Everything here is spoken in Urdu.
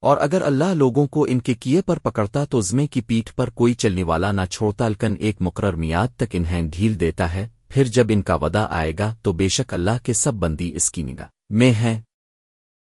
اور اگر اللہ لوگوں کو ان کے کیے پر پکڑتا تو زمے کی پیٹھ پر کوئی چلنے والا نہ چھوڑتا لکن ایک مقرر میاد تک انہیں ڈھیل دیتا ہے۔ پھر جب ان کا ودا آئے گا تو بے شک اللہ کے سب بندی اس کی نگاہ میں ہیں۔